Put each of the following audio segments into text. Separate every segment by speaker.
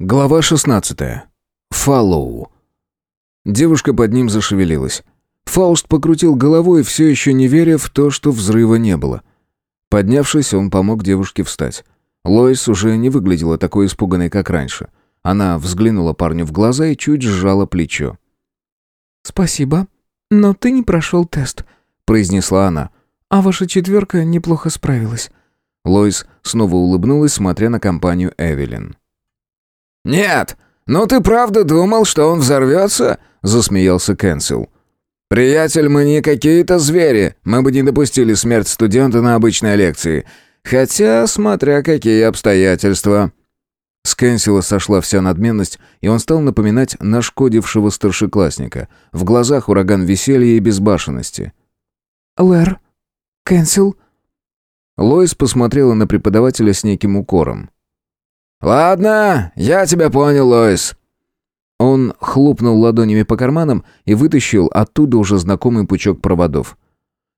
Speaker 1: Глава 16. Фоллоу. Девушка под ним зашевелилась. Фауст покрутил головой, все еще не веря в то, что взрыва не было. Поднявшись, он помог девушке встать. Лоис уже не выглядела такой испуганной, как раньше. Она взглянула парню в глаза и чуть сжала плечо.
Speaker 2: «Спасибо, но ты не прошел тест», — произнесла она. «А ваша четверка неплохо справилась».
Speaker 1: Лоис снова улыбнулась, смотря на компанию Эвелин.
Speaker 3: «Нет! Ну ты правда думал, что он взорвется?» — засмеялся Кэнсел. «Приятель, мы не какие-то звери. Мы бы не допустили смерть студента на обычной лекции. Хотя, смотря какие обстоятельства».
Speaker 1: С Кэнсела сошла вся надменность, и он стал напоминать нашкодившего старшеклассника. В глазах ураган веселья и безбашенности.
Speaker 2: «Лэр? Кэнсел?»
Speaker 1: Лоис посмотрела на преподавателя с неким укором.
Speaker 3: «Ладно, я тебя понял, Лоис».
Speaker 1: Он хлопнул ладонями по карманам и вытащил оттуда уже знакомый пучок проводов.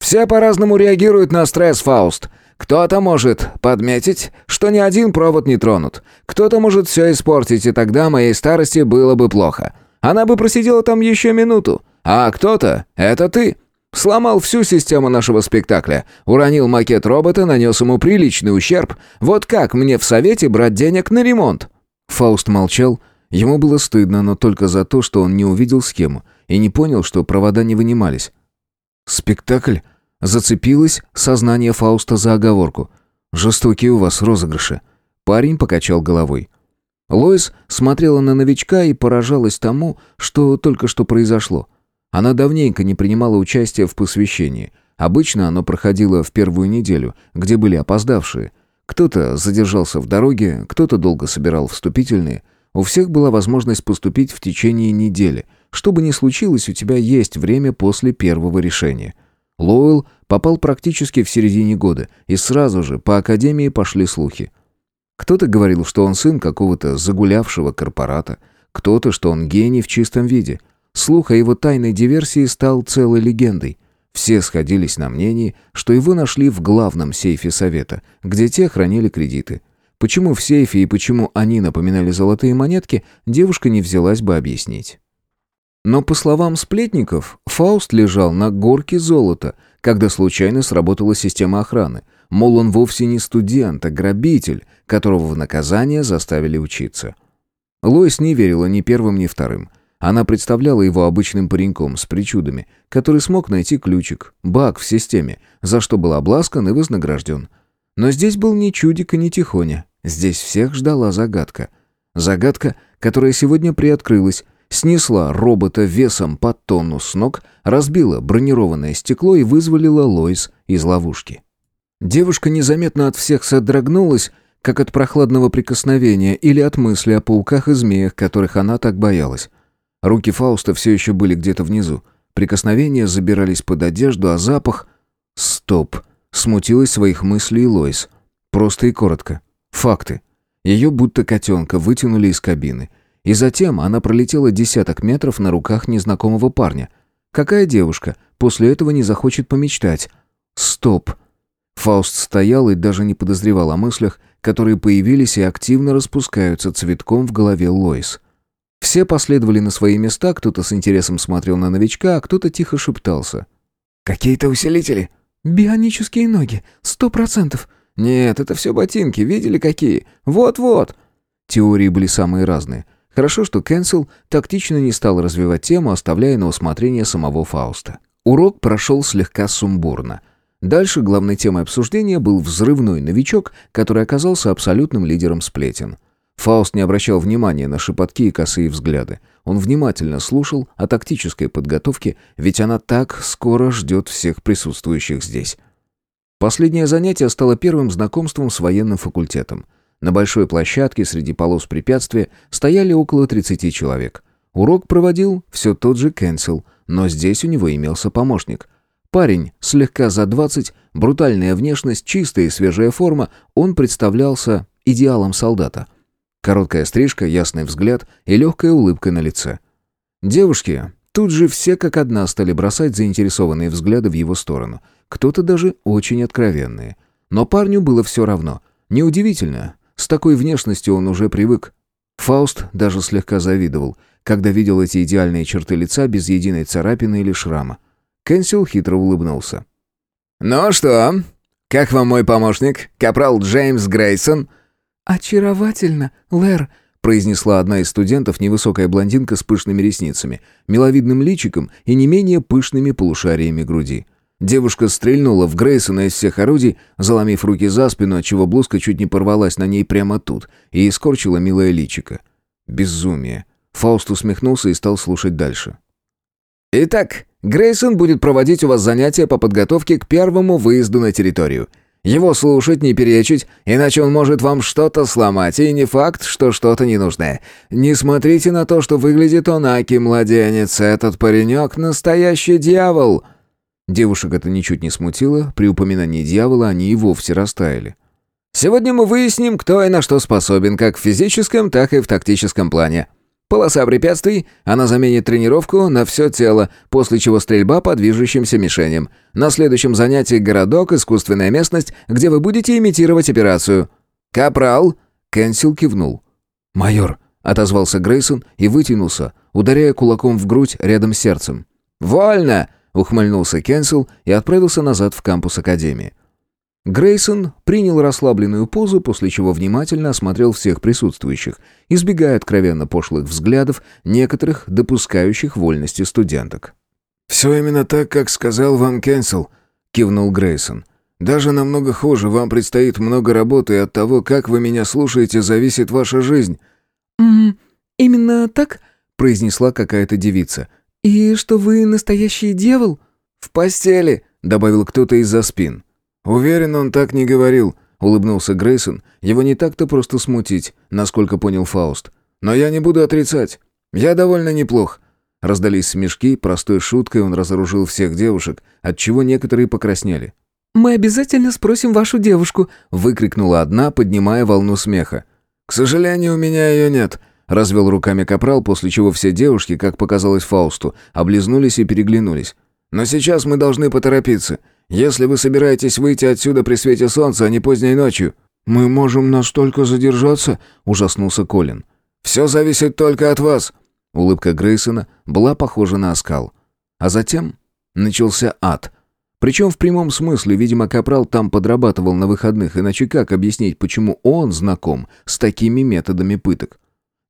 Speaker 3: «Все по-разному реагируют на стресс, Фауст. Кто-то может подметить, что ни один провод не тронут. Кто-то может все испортить, и тогда моей старости было бы плохо. Она бы просидела там еще минуту. А кто-то — это ты. Сломал всю систему нашего спектакля, уронил макет робота, нанес ему приличный ущерб. Вот как мне в совете брать денег на ремонт?»
Speaker 1: Фауст молчал. Ему было стыдно, но только за то, что он не увидел схему и не понял, что провода не вынимались. «Спектакль?» Зацепилось сознание Фауста за оговорку. «Жестокие у вас розыгрыши». Парень покачал головой. Лоис смотрела на новичка и поражалась тому, что только что произошло. Она давненько не принимала участия в посвящении. Обычно оно проходило в первую неделю, где были опоздавшие. Кто-то задержался в дороге, кто-то долго собирал вступительные. У всех была возможность поступить в течение недели. Что бы ни случилось, у тебя есть время после первого решения. Лоуэлл попал практически в середине года, и сразу же по академии пошли слухи. Кто-то говорил, что он сын какого-то загулявшего корпората, кто-то, что он гений в чистом виде – Слух о его тайной диверсии стал целой легендой. Все сходились на мнении, что его нашли в главном сейфе совета, где те хранили кредиты. Почему в сейфе и почему они напоминали золотые монетки, девушка не взялась бы объяснить. Но, по словам сплетников, Фауст лежал на горке золота, когда случайно сработала система охраны. Мол, он вовсе не студент, а грабитель, которого в наказание заставили учиться. Лоис не верила ни первым, ни вторым – она представляла его обычным пареньком с причудами, который смог найти ключик, баг в системе, за что был обласкан и вознагражден. Но здесь был не чудик и не тихоня. Здесь всех ждала загадка. Загадка, которая сегодня приоткрылась, снесла робота весом под тонну с ног, разбила бронированное стекло и вызволила Лоис из ловушки. Девушка незаметно от всех содрогнулась, как от прохладного прикосновения или от мысли о пауках и змеях, которых она так боялась. Руки Фауста все еще были где-то внизу. Прикосновения забирались под одежду, а запах... Стоп. Смутилась своих мыслей Лойс. Просто и коротко. Факты. Ее будто котенка вытянули из кабины. И затем она пролетела десяток метров на руках незнакомого парня. Какая девушка после этого не захочет помечтать? Стоп. Фауст стоял и даже не подозревал о мыслях, которые появились и активно распускаются цветком в голове Лоис. Все последовали на свои места, кто-то с интересом смотрел на новичка, а кто-то тихо шептался.
Speaker 3: «Какие-то усилители?»
Speaker 2: «Бионические ноги, сто процентов».
Speaker 1: «Нет, это все ботинки, видели какие? Вот-вот». Теории были самые разные. Хорошо, что Кенсел тактично не стал развивать тему, оставляя на усмотрение самого Фауста. Урок прошел слегка сумбурно. Дальше главной темой обсуждения был взрывной новичок, который оказался абсолютным лидером сплетен. Фауст не обращал внимания на шепотки и косые взгляды. Он внимательно слушал о тактической подготовке, ведь она так скоро ждет всех присутствующих здесь. Последнее занятие стало первым знакомством с военным факультетом. На большой площадке среди полос препятствия стояли около 30 человек. Урок проводил все тот же Кенсел, но здесь у него имелся помощник. Парень, слегка за 20, брутальная внешность, чистая и свежая форма, он представлялся идеалом солдата. Короткая стрижка, ясный взгляд и легкая улыбка на лице. Девушки тут же все как одна стали бросать заинтересованные взгляды в его сторону. Кто-то даже очень откровенные. Но парню было все равно. Неудивительно. С такой внешностью он уже привык. Фауст даже слегка завидовал, когда видел эти идеальные черты лица без единой царапины или шрама. Кенсил хитро улыбнулся.
Speaker 3: «Ну что, как вам мой помощник, капрал Джеймс Грейсон?»
Speaker 2: «Очаровательно, Лэр», —
Speaker 1: произнесла одна из студентов, невысокая блондинка с пышными ресницами, миловидным личиком и не менее пышными полушариями груди. Девушка стрельнула в Грейсона из всех орудий, заломив руки за спину, отчего блузка чуть не порвалась на ней прямо тут, и искорчила милое личико. Безумие. Фауст усмехнулся и стал слушать дальше.
Speaker 3: «Итак, Грейсон будет проводить у вас занятия по подготовке к первому выезду на территорию. Его слушать, не перечить, иначе он может вам что-то сломать, и не факт, что что-то ненужное. Не смотрите на то, что выглядит он аки-младенец, этот паренек — настоящий дьявол!»
Speaker 1: Девушек это ничуть не смутило, при упоминании дьявола они и вовсе растаяли.
Speaker 3: «Сегодня мы выясним, кто и на что способен, как в физическом, так и в тактическом плане. Полоса препятствий, она заменит тренировку на все тело, после чего стрельба по движущимся мишеням. На следующем занятии городок, искусственная местность, где вы будете имитировать операцию. Капрал!»
Speaker 1: Кенсил кивнул. «Майор!» — отозвался Грейсон и вытянулся, ударяя кулаком в грудь рядом с сердцем.
Speaker 3: «Вольно!»
Speaker 1: Ухмыльнулся Кенсел и отправился назад в кампус Академии. Грейсон принял расслабленную позу, после чего внимательно осмотрел всех присутствующих, избегая откровенно пошлых взглядов некоторых допускающих вольности студенток.
Speaker 4: «Все именно так, как сказал вам Кенсел», — кивнул Грейсон. «Даже намного хуже, вам предстоит много работы, и от того, как вы меня слушаете, зависит ваша жизнь».
Speaker 2: «М именно так?» — произнесла какая-то девица — «И что вы настоящий дьявол?»
Speaker 4: «В постели», — добавил кто-то из-за спин. «Уверен, он так не говорил», — улыбнулся Грейсон. «Его не так-то просто смутить, насколько понял Фауст. Но я не буду отрицать. Я довольно неплох». Раздались смешки, простой шуткой он разоружил всех девушек, отчего некоторые покраснели.
Speaker 2: «Мы обязательно спросим вашу девушку», —
Speaker 1: выкрикнула одна, поднимая волну смеха.
Speaker 4: «К сожалению, у меня ее нет», Развел руками капрал, после чего все девушки, как показалось Фаусту, облизнулись и переглянулись. «Но сейчас мы должны поторопиться. Если вы собираетесь выйти отсюда при свете солнца, а не поздней ночью...»
Speaker 1: «Мы можем настолько задержаться?» — ужаснулся Колин.
Speaker 4: «Все зависит только от вас!»
Speaker 1: Улыбка Грейсона была похожа на оскал. А затем начался ад. Причем в прямом смысле, видимо, Капрал там подрабатывал на выходных, иначе как объяснить, почему он знаком с такими методами пыток?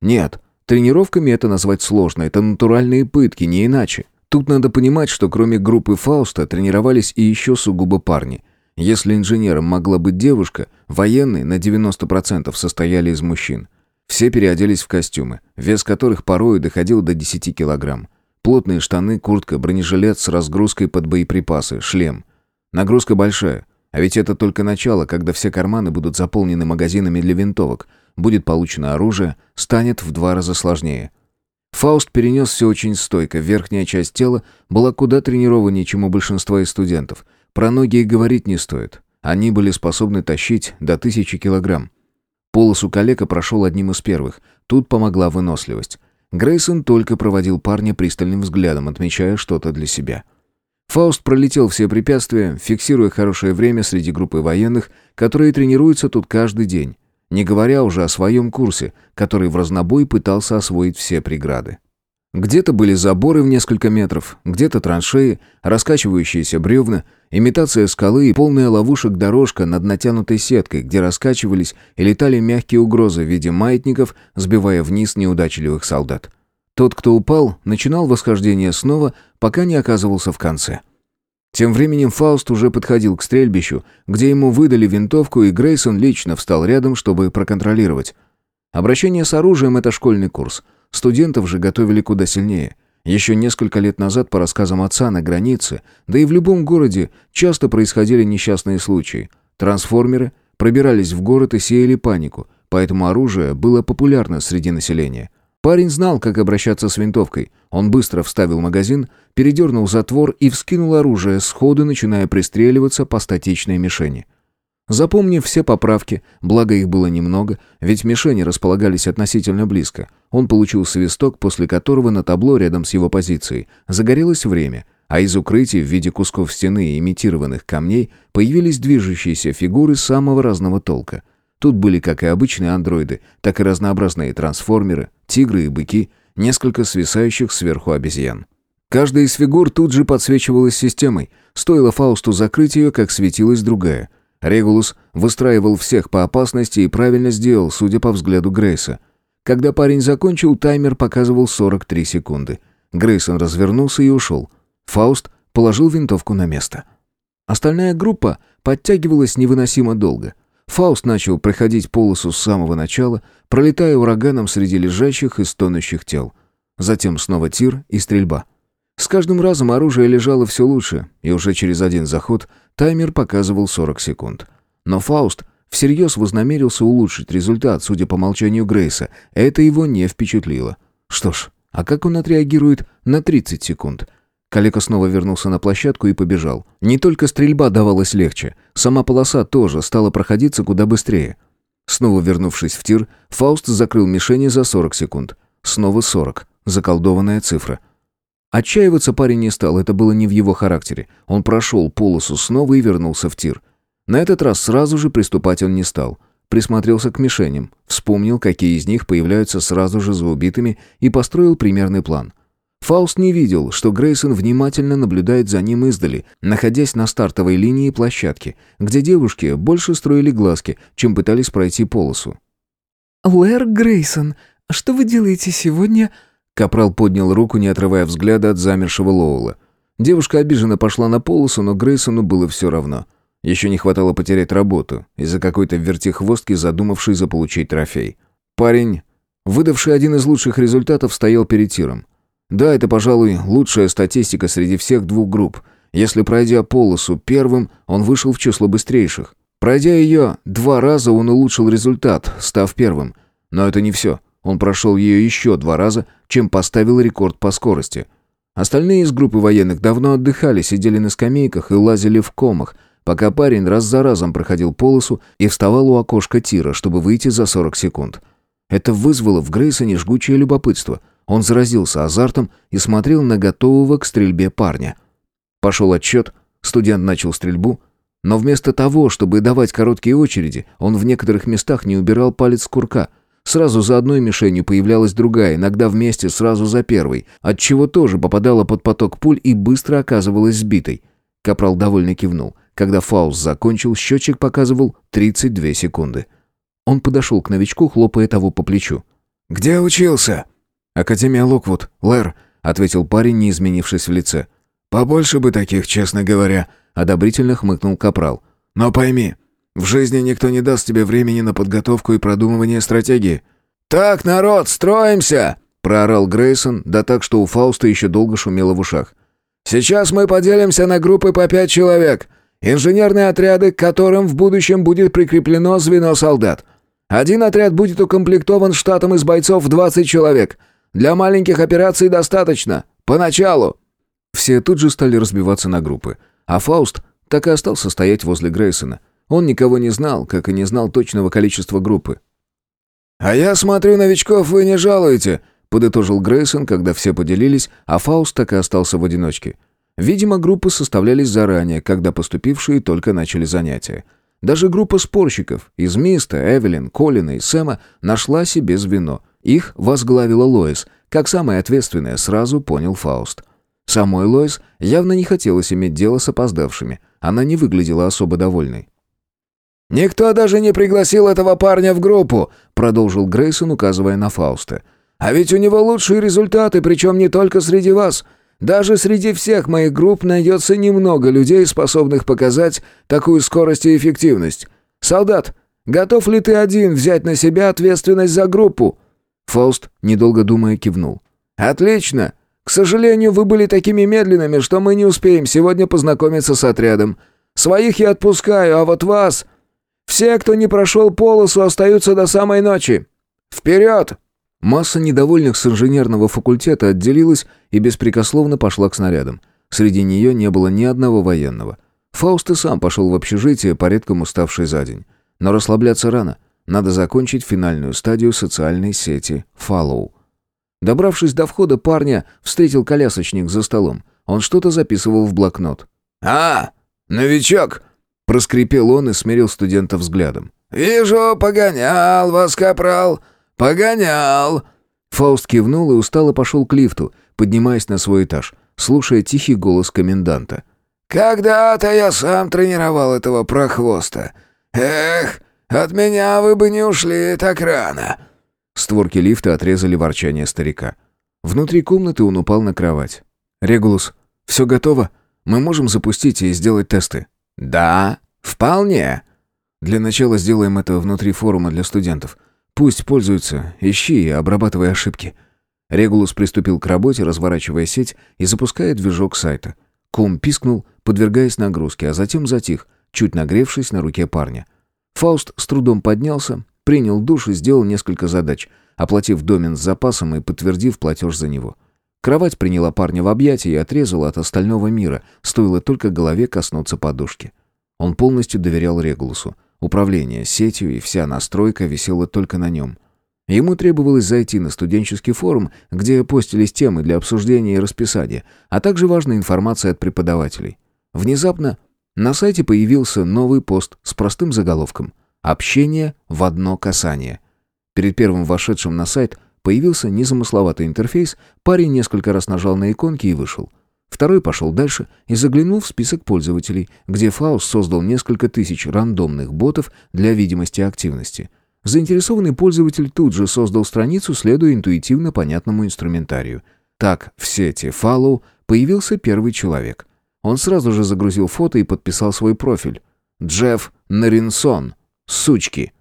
Speaker 1: Нет, тренировками это назвать сложно, это натуральные пытки, не иначе. Тут надо понимать, что кроме группы Фауста тренировались и еще сугубо парни. Если инженером могла быть девушка, военные на 90% состояли из мужчин. Все переоделись в костюмы, вес которых порою доходил до 10 килограмм. Плотные штаны, куртка, бронежилет с разгрузкой под боеприпасы, шлем. Нагрузка большая, а ведь это только начало, когда все карманы будут заполнены магазинами для винтовок – будет получено оружие, станет в два раза сложнее. Фауст перенес все очень стойко, верхняя часть тела была куда тренированнее, чем у большинства из студентов. Про ноги и говорить не стоит. Они были способны тащить до тысячи килограмм. Полосу калека прошел одним из первых. Тут помогла выносливость. Грейсон только проводил парня пристальным взглядом, отмечая что-то для себя. Фауст пролетел все препятствия, фиксируя хорошее время среди группы военных, которые тренируются тут каждый день не говоря уже о своем курсе, который в разнобой пытался освоить все преграды. Где-то были заборы в несколько метров, где-то траншеи, раскачивающиеся бревна, имитация скалы и полная ловушек дорожка над натянутой сеткой, где раскачивались и летали мягкие угрозы в виде маятников, сбивая вниз неудачливых солдат. Тот, кто упал, начинал восхождение снова, пока не оказывался в конце. Тем временем Фауст уже подходил к стрельбищу, где ему выдали винтовку, и Грейсон лично встал рядом, чтобы проконтролировать. Обращение с оружием — это школьный курс. Студентов же готовили куда сильнее. Еще несколько лет назад, по рассказам отца, на границе, да и в любом городе, часто происходили несчастные случаи. Трансформеры пробирались в город и сеяли панику, поэтому оружие было популярно среди населения. Парень знал, как обращаться с винтовкой. Он быстро вставил магазин, передернул затвор и вскинул оружие, сходу начиная пристреливаться по статичной мишени. Запомнив все поправки, благо их было немного, ведь мишени располагались относительно близко, он получил свисток, после которого на табло рядом с его позицией загорелось время, а из укрытий в виде кусков стены и имитированных камней появились движущиеся фигуры самого разного толка. Тут были как и обычные андроиды, так и разнообразные трансформеры, тигры и быки, несколько свисающих сверху обезьян. Каждая из фигур тут же подсвечивалась системой. Стоило Фаусту закрыть ее, как светилась другая. Регулус выстраивал всех по опасности и правильно сделал, судя по взгляду Грейса. Когда парень закончил, таймер показывал 43 секунды. Грейсон развернулся и ушел. Фауст положил винтовку на место. Остальная группа подтягивалась невыносимо долго. Фауст начал проходить полосу с самого начала, пролетая ураганом среди лежащих и стонущих тел. Затем снова тир и стрельба. С каждым разом оружие лежало все лучше, и уже через один заход таймер показывал 40 секунд. Но Фауст всерьез вознамерился улучшить результат, судя по молчанию Грейса. Это его не впечатлило. Что ж, а как он отреагирует на 30 секунд? Калека снова вернулся на площадку и побежал. Не только стрельба давалась легче, сама полоса тоже стала проходиться куда быстрее. Снова вернувшись в тир, Фауст закрыл мишени за 40 секунд. Снова 40. Заколдованная цифра. Отчаиваться парень не стал, это было не в его характере. Он прошел полосу снова и вернулся в тир. На этот раз сразу же приступать он не стал. Присмотрелся к мишеням, вспомнил, какие из них появляются сразу же за убитыми и построил примерный план – Фауст не видел, что Грейсон внимательно наблюдает за ним издали, находясь на стартовой линии площадки, где девушки больше строили глазки, чем пытались пройти полосу.
Speaker 2: «Лэр Грейсон, что вы делаете сегодня?»
Speaker 1: Капрал поднял руку, не отрывая взгляда от замершего Лоула. Девушка обиженно пошла на полосу, но Грейсону было все равно. Еще не хватало потерять работу из-за какой-то вертихвостки, задумавшей заполучить трофей. Парень, выдавший один из лучших результатов, стоял перед тиром. Да, это, пожалуй, лучшая статистика среди всех двух групп. Если пройдя полосу первым, он вышел в число быстрейших. Пройдя ее два раза, он улучшил результат, став первым. Но это не все. Он прошел ее еще два раза, чем поставил рекорд по скорости. Остальные из группы военных давно отдыхали, сидели на скамейках и лазили в комах, пока парень раз за разом проходил полосу и вставал у окошка тира, чтобы выйти за 40 секунд. Это вызвало в Грейсоне жгучее любопытство – он заразился азартом и смотрел на готового к стрельбе парня. Пошел отчет, студент начал стрельбу, но вместо того, чтобы давать короткие очереди, он в некоторых местах не убирал палец с курка. Сразу за одной мишенью появлялась другая, иногда вместе сразу за первой, отчего тоже попадала под поток пуль и быстро оказывалась сбитой. Капрал довольно кивнул. Когда Фаус закончил, счетчик показывал 32 секунды. Он подошел к новичку, хлопая того по плечу.
Speaker 4: «Где учился?»
Speaker 1: «Академия Локвуд, Лэр», — ответил парень, не изменившись в лице.
Speaker 4: «Побольше бы таких, честно говоря», —
Speaker 1: одобрительно хмыкнул Капрал.
Speaker 4: «Но пойми, в жизни никто не даст тебе времени на подготовку и продумывание стратегии». «Так, народ, строимся!» — проорал Грейсон, да так, что у Фауста еще долго шумело в ушах. «Сейчас мы поделимся на группы по пять человек. Инженерные отряды, к которым в будущем будет прикреплено звено солдат. Один отряд будет укомплектован штатом из бойцов в 20 человек — для маленьких операций достаточно. Поначалу».
Speaker 1: Все тут же стали разбиваться на группы. А Фауст так и остался стоять возле Грейсона. Он никого не знал, как и не знал точного количества группы.
Speaker 4: «А я смотрю, новичков вы не жалуете», — подытожил Грейсон, когда все поделились, а Фауст так и остался в одиночке. Видимо, группы составлялись заранее, когда поступившие только начали занятия. Даже группа спорщиков из Миста, Эвелин, Колина и Сэма нашла себе звено — их возглавила Лоис, как самая ответственная, сразу понял Фауст. Самой Лоис явно не хотелось иметь дело с опоздавшими. Она не выглядела особо довольной. «Никто даже не пригласил этого парня в группу», — продолжил Грейсон, указывая на Фауста. «А ведь у него лучшие результаты, причем не только среди вас. Даже среди всех моих групп найдется немного людей, способных показать такую скорость и эффективность. Солдат, готов ли ты один взять на себя ответственность за группу?»
Speaker 1: Фауст, недолго думая, кивнул.
Speaker 4: «Отлично! К сожалению, вы были такими медленными, что мы не успеем сегодня познакомиться с отрядом. Своих я отпускаю, а вот вас... Все, кто не прошел полосу, остаются до самой ночи. Вперед!»
Speaker 1: Масса недовольных с инженерного факультета отделилась и беспрекословно пошла к снарядам. Среди нее не было ни одного военного. Фауст и сам пошел в общежитие, порядком уставший за день. Но расслабляться рано. Надо закончить финальную стадию социальной сети Follow. Добравшись до входа, парня встретил колясочник за столом. Он что-то записывал в блокнот.
Speaker 4: «А, новичок!» Проскрипел он и смерил студента взглядом.
Speaker 3: «Вижу, погонял вас, капрал, погонял!»
Speaker 1: Фауст кивнул и устало пошел к лифту, поднимаясь на свой этаж, слушая тихий голос коменданта.
Speaker 3: «Когда-то я сам тренировал этого прохвоста. Эх, от меня вы бы не ушли так рано!»
Speaker 1: Створки лифта отрезали ворчание старика. Внутри комнаты он упал на кровать. «Регулус, все готово? Мы можем запустить и сделать тесты?»
Speaker 3: «Да, вполне».
Speaker 1: «Для начала сделаем это внутри форума для студентов. Пусть пользуются, ищи и обрабатывай ошибки». Регулус приступил к работе, разворачивая сеть и запуская движок сайта. Кум пискнул, подвергаясь нагрузке, а затем затих, чуть нагревшись на руке парня. Фауст с трудом поднялся, принял душ и сделал несколько задач, оплатив домен с запасом и подтвердив платеж за него. Кровать приняла парня в объятия и отрезала от остального мира, стоило только голове коснуться подушки. Он полностью доверял Регулусу. Управление сетью и вся настройка висела только на нем. Ему требовалось зайти на студенческий форум, где постились темы для обсуждения и расписания, а также важная информация от преподавателей. Внезапно на сайте появился новый пост с простым заголовком «Общение в одно касание». Перед первым вошедшим на сайт появился незамысловатый интерфейс, парень несколько раз нажал на иконки и вышел. Второй пошел дальше и заглянул в список пользователей, где Фаус создал несколько тысяч рандомных ботов для видимости активности. Заинтересованный пользователь тут же создал страницу, следуя интуитивно понятному инструментарию. Так в сети Follow появился первый человек. Он сразу же загрузил фото и подписал свой профиль. Джефф Наринсон. Сучки.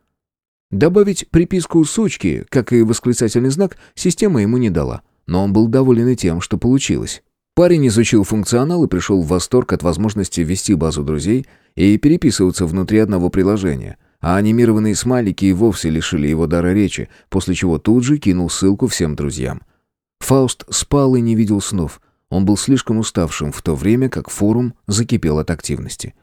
Speaker 1: Добавить приписку «сучки», как и восклицательный знак, система ему не дала. Но он был доволен и тем, что получилось. Парень изучил функционал и пришел в восторг от возможности ввести базу друзей и переписываться внутри одного приложения. А анимированные смайлики и вовсе лишили его дара речи, после чего тут же кинул ссылку всем друзьям. Фауст спал и не видел снов. Он был слишком уставшим в то время, как форум закипел от активности.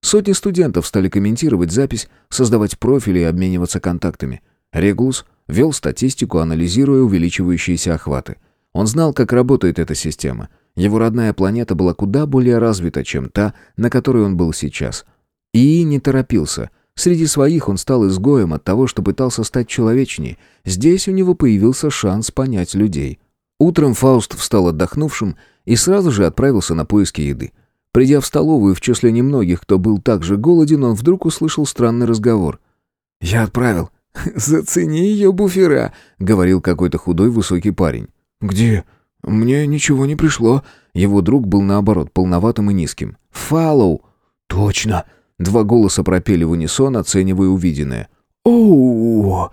Speaker 1: Сотни студентов стали комментировать запись, создавать профили и обмениваться контактами. Регулус вел статистику, анализируя увеличивающиеся охваты. Он знал, как работает эта система — его родная планета была куда более развита, чем та, на которой он был сейчас. И не торопился. Среди своих он стал изгоем от того, что пытался стать человечней. Здесь у него появился шанс понять людей. Утром Фауст встал отдохнувшим и сразу же отправился на поиски еды. Придя в столовую в числе немногих, кто был так же голоден, он вдруг услышал странный разговор. «Я отправил. Зацени ее буфера», — говорил какой-то худой высокий парень. «Где?» «Мне ничего не пришло». Его друг был, наоборот, полноватым и низким.
Speaker 3: «Фаллоу!»
Speaker 1: «Точно!» Два голоса пропели в унисон, оценивая увиденное.
Speaker 3: «Оу!»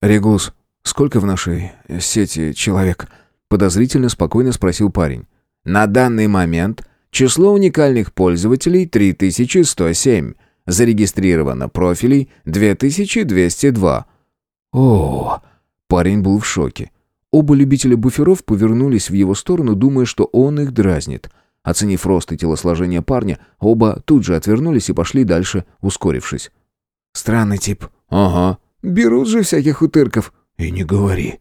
Speaker 1: «Регус, сколько в нашей сети человек?» Подозрительно спокойно спросил парень.
Speaker 3: «На данный момент число уникальных пользователей 3107. Зарегистрировано профилей 2202».
Speaker 1: «О!» Парень был в шоке. Оба любителя буферов повернулись в его сторону, думая, что он их дразнит. Оценив рост и телосложение парня, оба тут же отвернулись и пошли дальше, ускорившись.
Speaker 3: «Странный тип».
Speaker 1: «Ага».
Speaker 3: «Берут же всяких утырков».
Speaker 1: «И не говори».